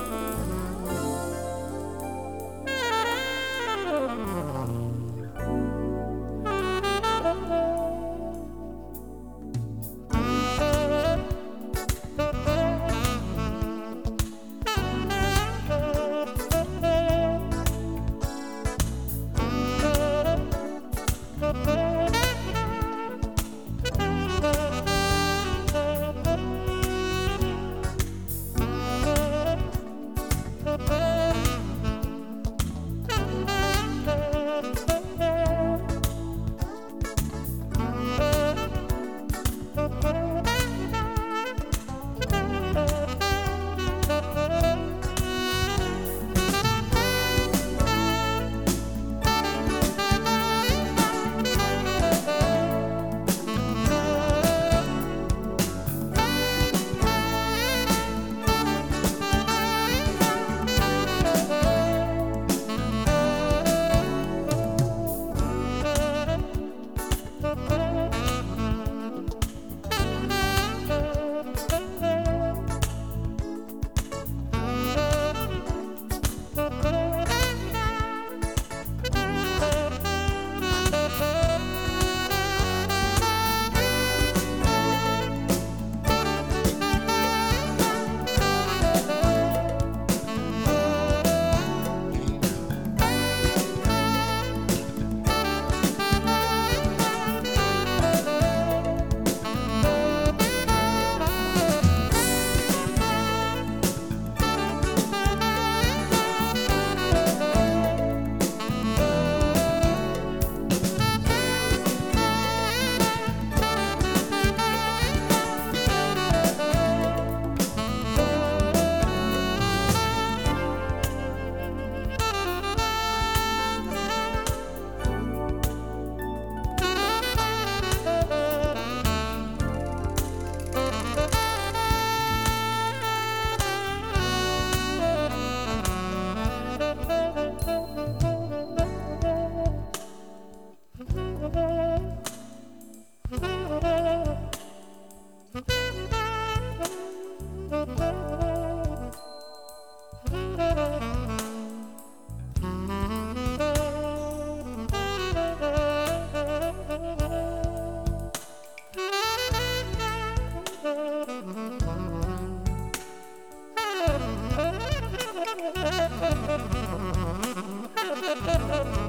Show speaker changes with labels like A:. A: Música Thank you.